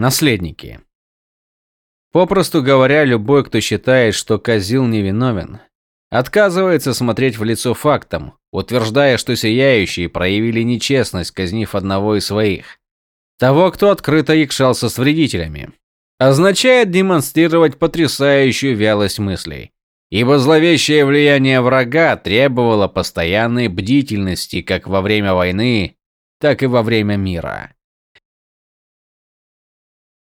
Наследники. Попросту говоря, любой, кто считает, что Козил невиновен, отказывается смотреть в лицо фактам, утверждая, что сияющие проявили нечестность, казнив одного из своих. Того, кто открыто якшался с вредителями. Означает демонстрировать потрясающую вялость мыслей. Ибо зловещее влияние врага требовало постоянной бдительности как во время войны, так и во время мира.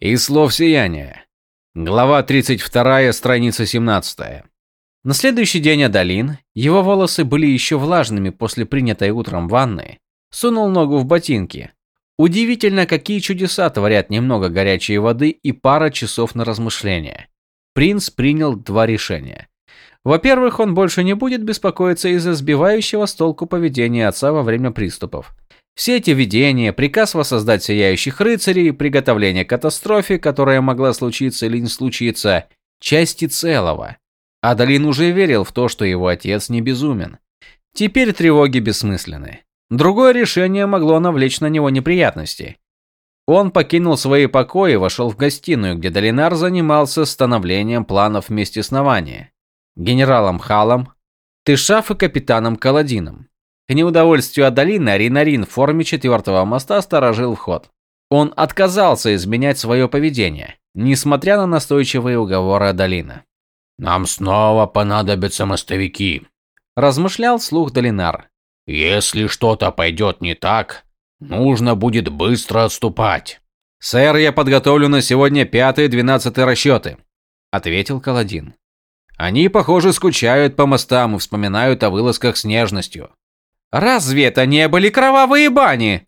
Из слов сияния. Глава 32, страница 17. На следующий день Адалин, его волосы были еще влажными после принятой утром ванны, сунул ногу в ботинки. Удивительно, какие чудеса творят немного горячей воды и пара часов на размышления. Принц принял два решения. Во-первых, он больше не будет беспокоиться из-за сбивающего с толку поведения отца во время приступов. Все эти видения, приказ воссоздать сияющих рыцарей, приготовление к катастрофе, которая могла случиться или не случиться, части целого. Адалин уже верил в то, что его отец не безумен. Теперь тревоги бессмысленны. Другое решение могло навлечь на него неприятности. Он покинул свои покои и вошел в гостиную, где Долинар занимался становлением планов вместе с Навани, генералом Халом, Тышаф и капитаном Каладином. К неудовольствию Адалина, Ринарин в форме четвертого моста сторожил вход. Он отказался изменять свое поведение, несмотря на настойчивые уговоры Адалина. Нам снова понадобятся мостовики, размышлял слух Долинар. Если что-то пойдет не так, нужно будет быстро отступать. Сэр, я подготовлю на сегодня пятый и двенадцатый расчеты, ответил Каладин. Они, похоже, скучают по мостам и вспоминают о вылазках с нежностью. Разве это не были кровавые бани?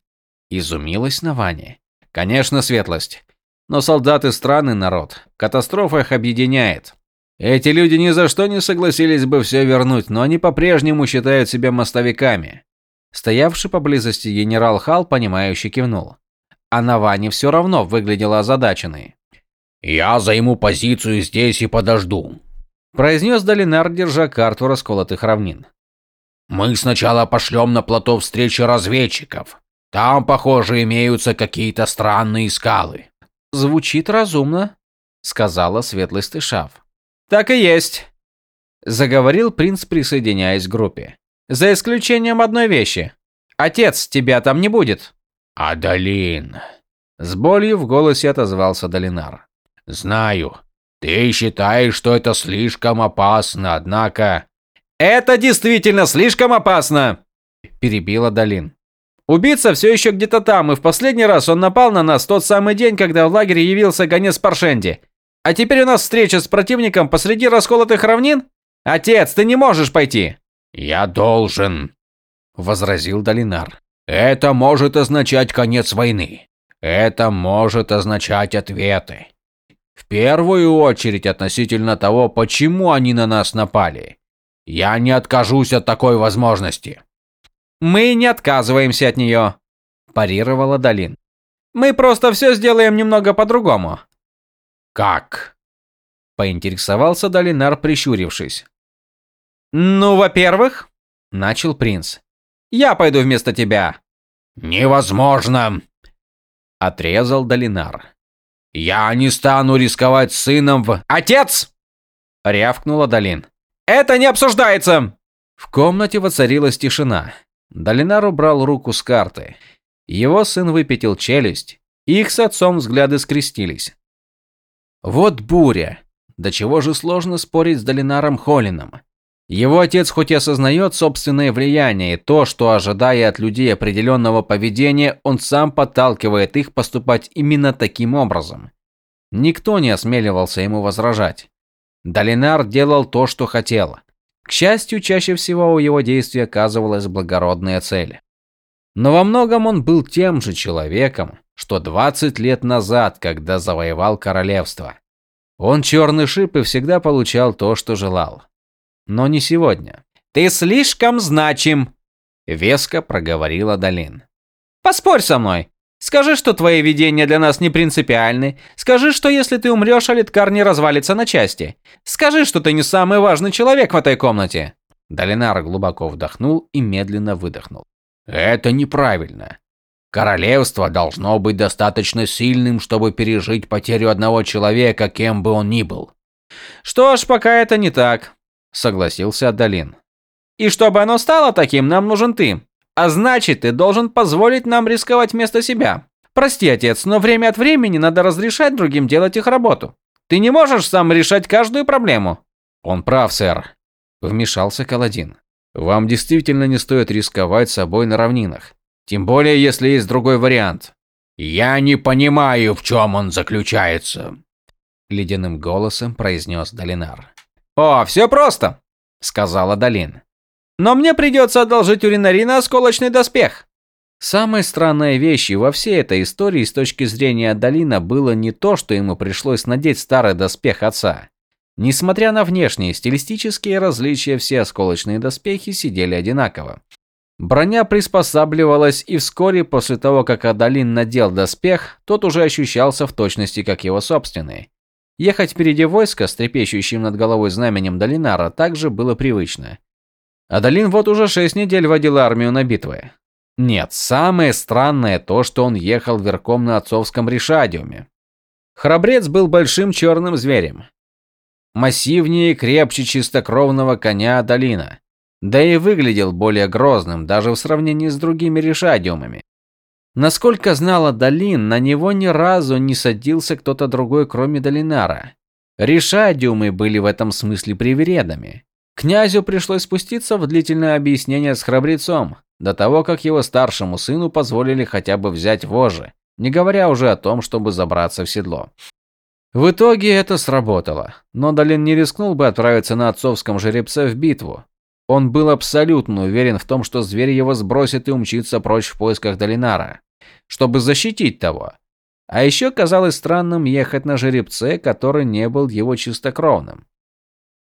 Изумилась Навани. Конечно, светлость. Но солдаты страны народ. Катастрофа их объединяет. Эти люди ни за что не согласились бы все вернуть, но они по-прежнему считают себя мостовиками. Стоявший поблизости генерал Хал, понимающе кивнул. А Навани все равно выглядела озадаченной. «Я займу позицию здесь и подожду», – произнес Долинар, держа карту расколотых равнин. «Мы сначала пошлем на плато встречи разведчиков. Там, похоже, имеются какие-то странные скалы». «Звучит разумно», – сказала светлый шаф. Так и есть, заговорил принц, присоединяясь к группе. За исключением одной вещи. Отец тебя там не будет. Адалин. С болью в голосе отозвался Долинар. Знаю. Ты считаешь, что это слишком опасно, однако... Это действительно слишком опасно, перебила Долин. Убийца все еще где-то там, и в последний раз он напал на нас тот самый день, когда в лагере явился гонец Паршенди. А теперь у нас встреча с противником посреди расколотых равнин? Отец, ты не можешь пойти. Я должен, возразил Долинар. Это может означать конец войны. Это может означать ответы. В первую очередь относительно того, почему они на нас напали. Я не откажусь от такой возможности. Мы не отказываемся от нее, парировала Долин. Мы просто все сделаем немного по-другому. «Как?» – поинтересовался Долинар, прищурившись. «Ну, во-первых», – начал принц, – «я пойду вместо тебя». «Невозможно!» – отрезал Долинар. «Я не стану рисковать сыном в...» «Отец!» – рявкнула Долин. «Это не обсуждается!» В комнате воцарилась тишина. Долинар убрал руку с карты. Его сын выпятил челюсть. Их с отцом взгляды скрестились. Вот буря. До чего же сложно спорить с Долинаром Холлином. Его отец хоть и осознает собственное влияние и то, что, ожидая от людей определенного поведения, он сам подталкивает их поступать именно таким образом. Никто не осмеливался ему возражать. Долинар делал то, что хотел. К счастью, чаще всего у его действий оказывалась благородная цель. Но во многом он был тем же человеком, что 20 лет назад, когда завоевал королевство. Он черный шип и всегда получал то, что желал. Но не сегодня. «Ты слишком значим!» – веско проговорила Долин. «Поспорь со мной. Скажи, что твои видения для нас не принципиальны. Скажи, что если ты умрешь, Алиткар не развалится на части. Скажи, что ты не самый важный человек в этой комнате». Долинар глубоко вдохнул и медленно выдохнул. «Это неправильно. Королевство должно быть достаточно сильным, чтобы пережить потерю одного человека, кем бы он ни был. Что ж, пока это не так, согласился Адалин. И чтобы оно стало таким, нам нужен ты. А значит, ты должен позволить нам рисковать вместо себя. Прости, отец, но время от времени надо разрешать другим делать их работу. Ты не можешь сам решать каждую проблему. Он прав, сэр, вмешался Каладин. Вам действительно не стоит рисковать собой на равнинах. Тем более, если есть другой вариант. Я не понимаю, в чем он заключается, ледяным голосом произнес Долинар. О, все просто, сказала Долин. Но мне придется одолжить у Ринарина осколочный доспех. Самой странной вещью во всей этой истории с точки зрения Долина было не то, что ему пришлось надеть старый доспех отца. Несмотря на внешние стилистические различия, все осколочные доспехи сидели одинаково. Броня приспосабливалась, и вскоре после того, как Адалин надел доспех, тот уже ощущался в точности как его собственный. Ехать впереди войска с трепещущим над головой знаменем Долинара также было привычно. Адалин вот уже шесть недель водил армию на битвы. Нет, самое странное то, что он ехал верхом на отцовском решадиуме. Храбрец был большим черным зверем. Массивнее и крепче чистокровного коня Адалина. Да и выглядел более грозным, даже в сравнении с другими решадиумами. Насколько знала Долин, на него ни разу не садился кто-то другой, кроме Долинара. Решадиумы были в этом смысле привередами. Князю пришлось спуститься в длительное объяснение с храбрецом, до того, как его старшему сыну позволили хотя бы взять вожжи, не говоря уже о том, чтобы забраться в седло. В итоге это сработало, но Долин не рискнул бы отправиться на отцовском жеребце в битву, он был абсолютно уверен в том, что зверь его сбросит и умчится прочь в поисках Долинара, чтобы защитить того. А еще казалось странным ехать на жеребце, который не был его чистокровным.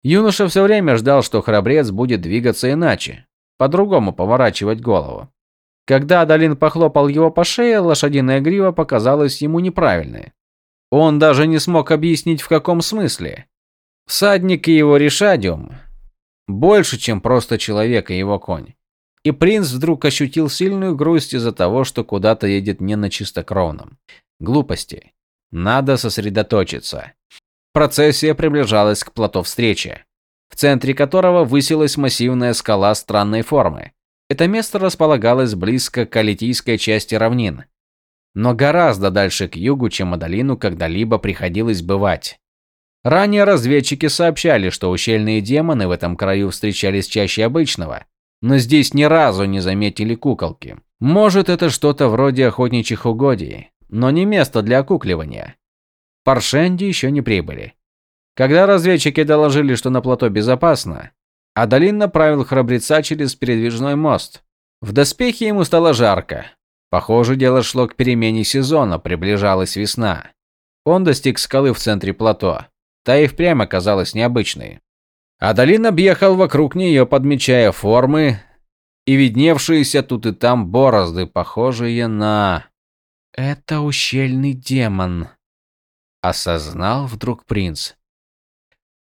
Юноша все время ждал, что храбрец будет двигаться иначе, по-другому поворачивать голову. Когда Адалин похлопал его по шее, лошадиная грива показалась ему неправильной. Он даже не смог объяснить в каком смысле. Всадник и его решадиум больше, чем просто человек и его конь. И принц вдруг ощутил сильную грусть из-за того, что куда-то едет не на чистокровном. Глупости. Надо сосредоточиться. Процессия приближалась к плато встречи, в центре которого высилась массивная скала странной формы. Это место располагалось близко к алитийской части равнин, но гораздо дальше к югу, чем Адалину когда-либо приходилось бывать. Ранее разведчики сообщали, что ущельные демоны в этом краю встречались чаще обычного, но здесь ни разу не заметили куколки. Может, это что-то вроде охотничьих угодий, но не место для окукливания. Паршенди еще не прибыли. Когда разведчики доложили, что на плато безопасно, Адалин направил храбреца через передвижной мост. В доспехе ему стало жарко. Похоже, дело шло к перемене сезона, приближалась весна. Он достиг скалы в центре плато. Та и впрямь оказалась необычной. Адалин объехал вокруг нее, подмечая формы и видневшиеся тут и там борозды, похожие на... «Это ущельный демон», — осознал вдруг принц.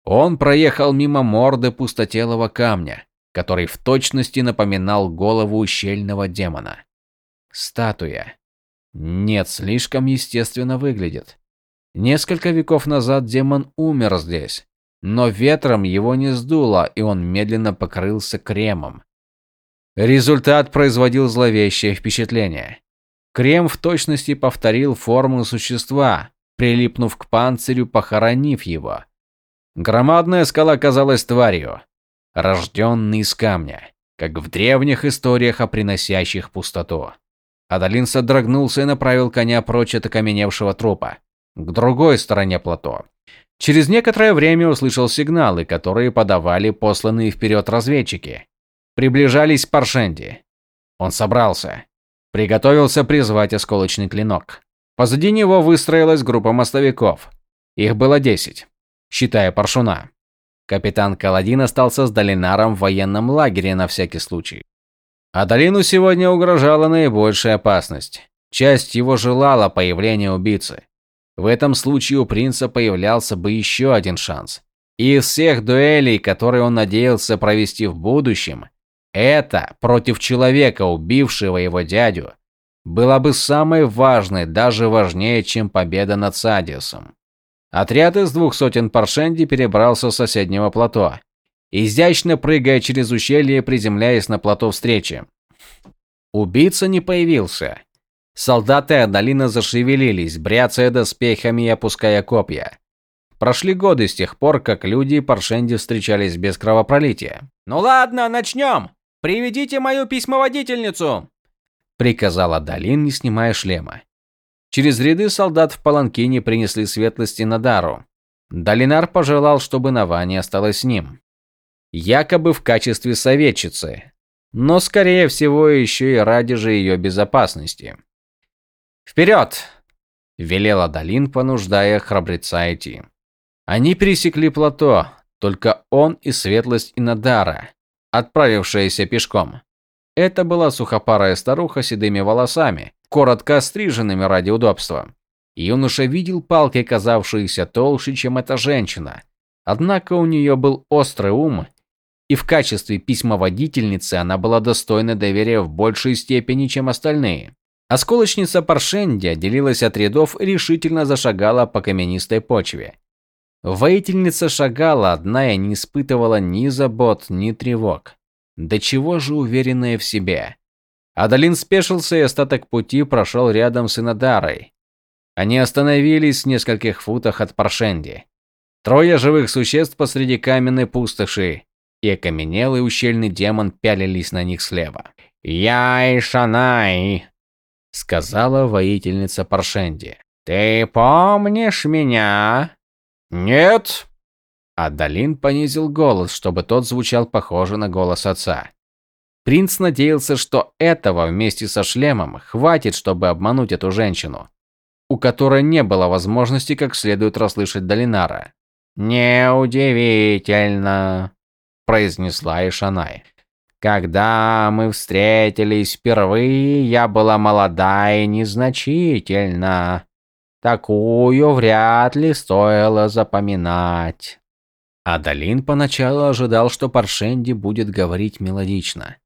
Он проехал мимо морды пустотелого камня, который в точности напоминал голову ущельного демона. Статуя. Нет, слишком естественно выглядит. Несколько веков назад демон умер здесь, но ветром его не сдуло, и он медленно покрылся кремом. Результат производил зловещее впечатление. Крем в точности повторил форму существа, прилипнув к панцирю, похоронив его. Громадная скала казалась тварью, рожденной из камня, как в древних историях о приносящих пустоту. Адалин содрогнулся и направил коня прочь от окаменевшего трупа к другой стороне плато. Через некоторое время услышал сигналы, которые подавали посланные вперед разведчики. Приближались Паршенди. Он собрался. Приготовился призвать осколочный клинок. Позади него выстроилась группа мостовиков. Их было десять, считая Паршуна. Капитан Каладин остался с Долинаром в военном лагере на всякий случай. А Долину сегодня угрожала наибольшая опасность. Часть его желала появления убийцы. В этом случае у принца появлялся бы еще один шанс. И из всех дуэлей, которые он надеялся провести в будущем, это против человека, убившего его дядю, была бы самой важной, даже важнее, чем победа над Садисом. Отряд из двух сотен паршенди перебрался с соседнего плато, изящно прыгая через ущелье, приземляясь на плато встречи. Убийца не появился. Солдаты Адалина зашевелились, бряцая доспехами и опуская копья. Прошли годы с тех пор, как люди и паршенди встречались без кровопролития. «Ну ладно, начнем! Приведите мою письмоводительницу!» Приказал Адалин, не снимая шлема. Через ряды солдат в паланкине принесли светлости Надару. Долинар пожелал, чтобы Навани осталась с ним. Якобы в качестве советчицы, но скорее всего еще и ради же ее безопасности. «Вперед!» – велела Долин, понуждая храбреца идти. Они пересекли плато, только он и светлость Инадара, отправившаяся пешком. Это была сухопарая старуха с седыми волосами, коротко стриженными ради удобства. Юноша видел палки, казавшиеся толще, чем эта женщина. Однако у нее был острый ум, и в качестве письмоводительницы она была достойна доверия в большей степени, чем остальные. Осколочница Паршенди отделилась от рядов и решительно зашагала по каменистой почве. Воительница шагала одна и не испытывала ни забот, ни тревог. Да чего же уверенная в себе. Адалин спешился и остаток пути прошел рядом с Инадарой. Они остановились в нескольких футах от Паршенди. Трое живых существ посреди каменной пустоши, и окаменелый ущельный демон пялились на них слева. «Я Ишанай», — сказала воительница Паршенди. «Ты помнишь меня?» «Нет», Адалин понизил голос, чтобы тот звучал похоже на голос отца. Принц надеялся, что этого вместе со шлемом хватит, чтобы обмануть эту женщину, у которой не было возможности как следует расслышать Долинара. «Неудивительно», – произнесла Ишанай. «Когда мы встретились впервые, я была молода и незначительна. Такую вряд ли стоило запоминать». Адалин поначалу ожидал, что Паршенди будет говорить мелодично.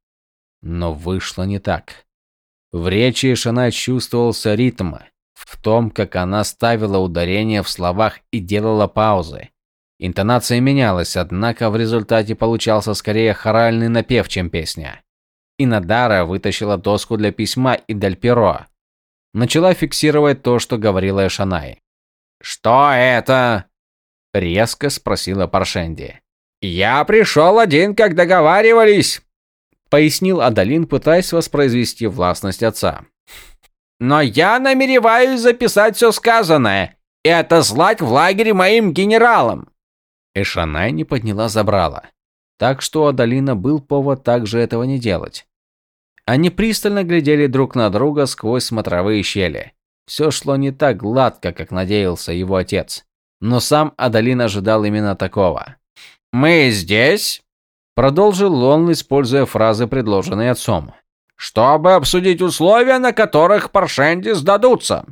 Но вышло не так. В речи Шана чувствовался ритм, в том, как она ставила ударение в словах и делала паузы. Интонация менялась, однако в результате получался скорее хоральный напев, чем песня. Инадара вытащила доску для письма и дальперо. Начала фиксировать то, что говорила Эшанай. «Что это?» Резко спросила Паршенди. «Я пришел один, как договаривались», — пояснил Адалин, пытаясь воспроизвести властность отца. «Но я намереваюсь записать все сказанное и отослать в лагерь моим генералам». Эшанай не подняла забрала, так что Адалина был повод также этого не делать. Они пристально глядели друг на друга сквозь смотровые щели. Все шло не так гладко, как надеялся его отец. Но сам Адалин ожидал именно такого. «Мы здесь?» Продолжил он, используя фразы, предложенные отцом. «Чтобы обсудить условия, на которых Паршенди сдадутся».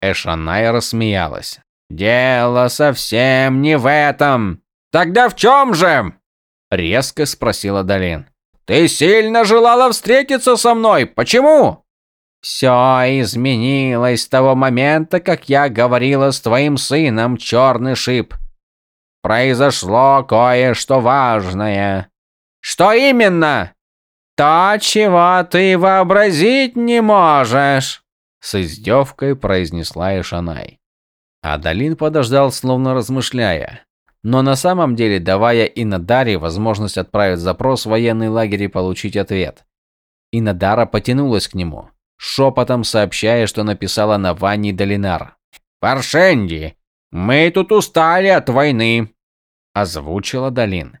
Эшанай рассмеялась. «Дело совсем не в этом. Тогда в чем же?» Резко спросила Далин. «Ты сильно желала встретиться со мной. Почему?» Все изменилось с того момента, как я говорила с твоим сыном, Черный Шип. Произошло кое-что важное. Что именно? То, чего ты вообразить не можешь, с издевкой произнесла Ишанай. Адалин подождал, словно размышляя, но на самом деле давая Инадаре возможность отправить запрос в военный лагерь и получить ответ. Инадара потянулась к нему шепотом сообщая, что написала на Ванне Долинар. «Паршенди, мы тут устали от войны», – озвучила Долин.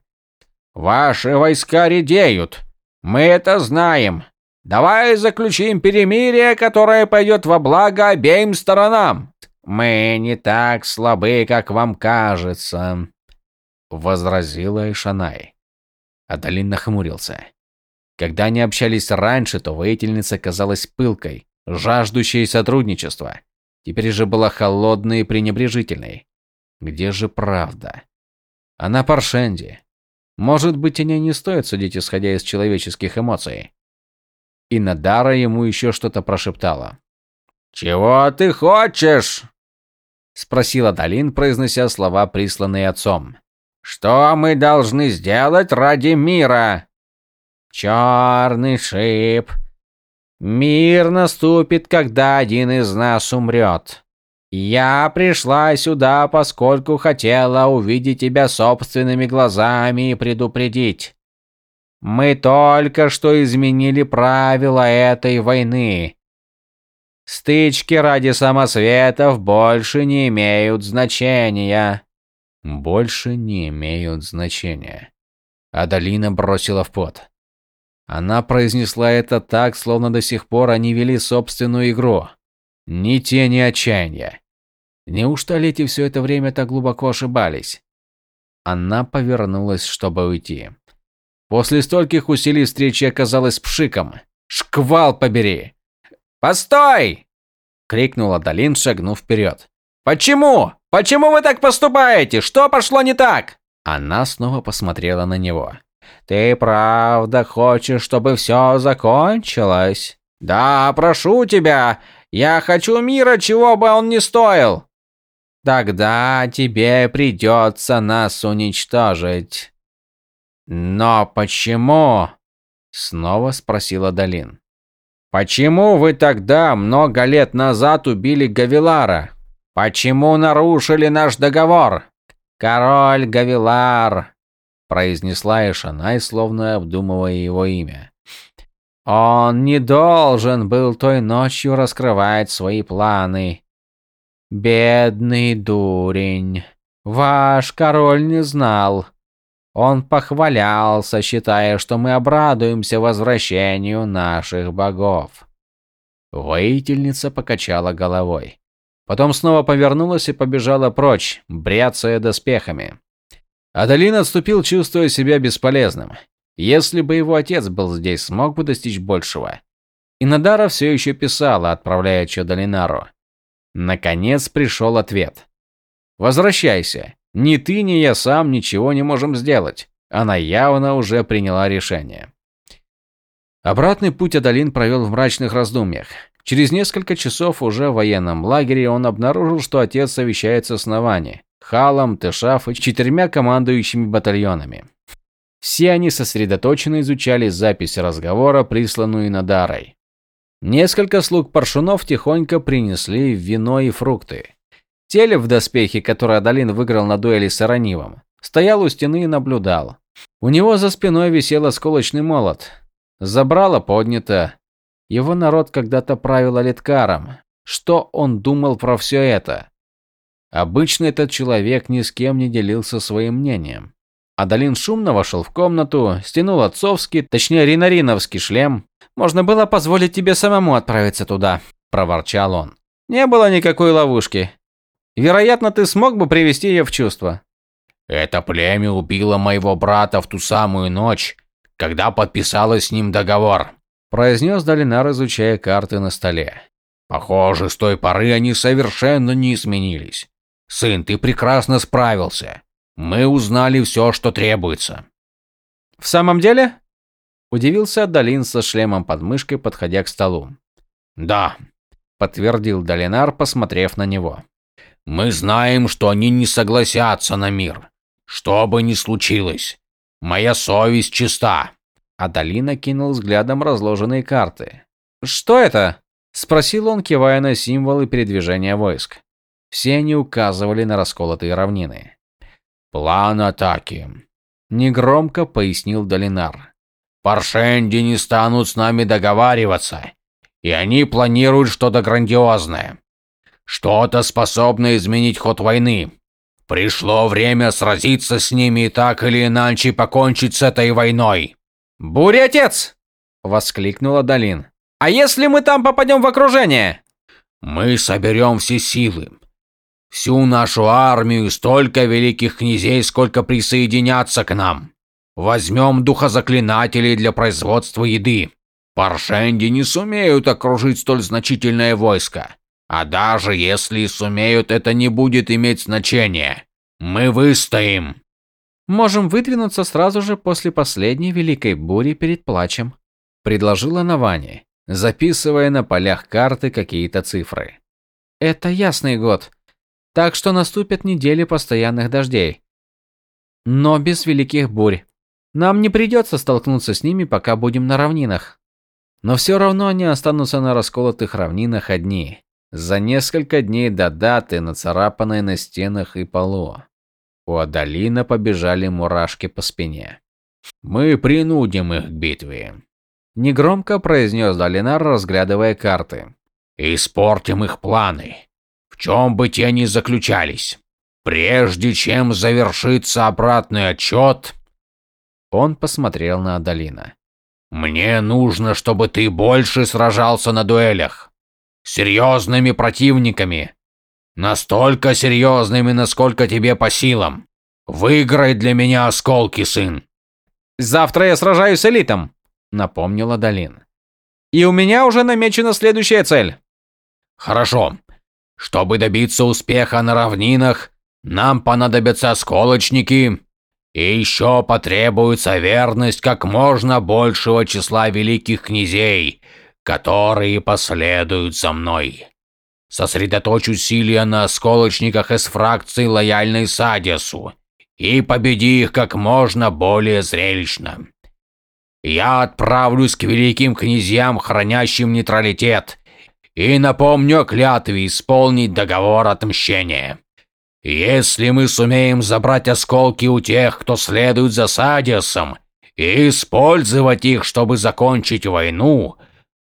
«Ваши войска редеют. Мы это знаем. Давай заключим перемирие, которое пойдет во благо обеим сторонам. Мы не так слабы, как вам кажется», – возразила Ишанай. Адалин нахмурился. Когда они общались раньше, то воительница казалась пылкой, жаждущей сотрудничества. Теперь же была холодной и пренебрежительной. Где же правда? Она Паршенди. Может быть, о ней не стоит судить, исходя из человеческих эмоций. И Надара ему еще что-то прошептала. «Чего ты хочешь?» Спросила Далин, произнося слова, присланные отцом. «Что мы должны сделать ради мира?» «Черный шип. Мир наступит, когда один из нас умрет. Я пришла сюда, поскольку хотела увидеть тебя собственными глазами и предупредить. Мы только что изменили правила этой войны. Стычки ради самосветов больше не имеют значения. Больше не имеют значения. Адалина бросила в пот. Она произнесла это так, словно до сих пор они вели собственную игру. Ни тени отчаяния. Неужто Лети все это время так глубоко ошибались? Она повернулась, чтобы уйти. После стольких усилий встреча оказалась пшиком. «Шквал побери!» «Постой!» – крикнула Долин, шагнув вперед. «Почему? Почему вы так поступаете? Что пошло не так?» Она снова посмотрела на него. «Ты правда хочешь, чтобы все закончилось?» «Да, прошу тебя. Я хочу мира, чего бы он ни стоил». «Тогда тебе придется нас уничтожить». «Но почему?» – снова спросила Долин. «Почему вы тогда, много лет назад, убили Гавилара? Почему нарушили наш договор?» «Король Гавилар», – произнесла Эшанай, словно обдумывая его имя. «Он не должен был той ночью раскрывать свои планы. Бедный дурень. Ваш король не знал, он похвалялся, считая, что мы обрадуемся возвращению наших богов. Воительница покачала головой. Потом снова повернулась и побежала прочь, бряцая доспехами. Адалин отступил, чувствуя себя бесполезным. Если бы его отец был здесь, смог бы достичь большего. И Надара все еще писала, отправляя Чодалинару. Наконец пришел ответ. «Возвращайся. Ни ты, ни я сам ничего не можем сделать. Она явно уже приняла решение. Обратный путь Адалин провел в мрачных раздумьях. Через несколько часов уже в военном лагере он обнаружил, что отец совещается с Навани, Халом, Тешаф и четырьмя командующими батальонами. Все они сосредоточенно изучали запись разговора, присланную Надарой. Несколько слуг паршунов тихонько принесли вино и фрукты. Телев в доспехе, который Адалин выиграл на дуэли с Аранивом, стоял у стены и наблюдал. У него за спиной висел осколочный молот. Забрало поднято. Его народ когда-то правил Алиткаром. Что он думал про все это? Обычно этот человек ни с кем не делился своим мнением. Адалин шумно вошел в комнату, стянул отцовский, точнее ринариновский шлем. «Можно было позволить тебе самому отправиться туда», – проворчал он. «Не было никакой ловушки. Вероятно, ты смог бы привести ее в чувство. Это племя убило моего брата в ту самую ночь, когда подписало с ним договор, произнес Долинар, изучая карты на столе. Похоже, с той поры они совершенно не изменились. Сын, ты прекрасно справился. Мы узнали все, что требуется. В самом деле? Удивился Долин со шлемом под мышкой, подходя к столу. Да, подтвердил Долинар, посмотрев на него. Мы знаем, что они не согласятся на мир. Что бы ни случилось, моя совесть чиста. Адалина кинул взглядом разложенные карты. Что это? спросил он, кивая на символы передвижения войск. Все они указывали на расколотые равнины. План атаки, негромко пояснил Долинар. Паршенди не станут с нами договариваться, и они планируют что-то грандиозное. Что-то способное изменить ход войны. Пришло время сразиться с ними и так или иначе покончить с этой войной. «Буря, отец!» – воскликнула Долин. «А если мы там попадем в окружение?» «Мы соберем все силы. Всю нашу армию и столько великих князей, сколько присоединятся к нам. Возьмем духозаклинателей для производства еды. Паршенди не сумеют окружить столь значительное войско. А даже если и сумеют, это не будет иметь значения. Мы выстоим. Можем выдвинуться сразу же после последней великой бури перед плачем, предложила Навани. записывая на полях карты какие-то цифры. Это ясный год, так что наступят недели постоянных дождей. Но без великих бурь. Нам не придется столкнуться с ними, пока будем на равнинах. Но все равно они останутся на расколотых равнинах одни. За несколько дней до даты, нацарапанной на стенах и полу. У Адалина побежали мурашки по спине. «Мы принудим их к битве», – негромко произнес Долинар, разглядывая карты. «Испортим их планы, в чем бы те ни заключались. Прежде чем завершится обратный отчет...» Он посмотрел на Адалина. «Мне нужно, чтобы ты больше сражался на дуэлях. Серьезными противниками. Настолько серьезными, насколько тебе по силам. Выиграй для меня осколки, сын. Завтра я сражаюсь с элитом, напомнила Долин. И у меня уже намечена следующая цель. Хорошо. Чтобы добиться успеха на равнинах, нам понадобятся осколочники, и еще потребуется верность как можно большего числа великих князей, которые последуют за мной. Сосредоточь усилия на осколочниках из фракции, лояльной Садису, и победи их как можно более зрелищно. Я отправлюсь к великим князьям, хранящим нейтралитет, и напомню о клятве исполнить договор отмщения. Если мы сумеем забрать осколки у тех, кто следует за Садисом, и использовать их, чтобы закончить войну,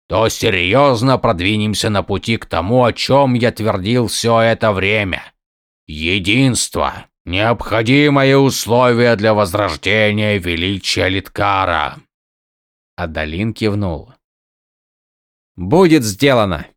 то серьезно продвинемся на пути к тому, о чем я твердил все это время. Единство – необходимое условие для возрождения величия Литкара. Адалин кивнул. «Будет сделано!»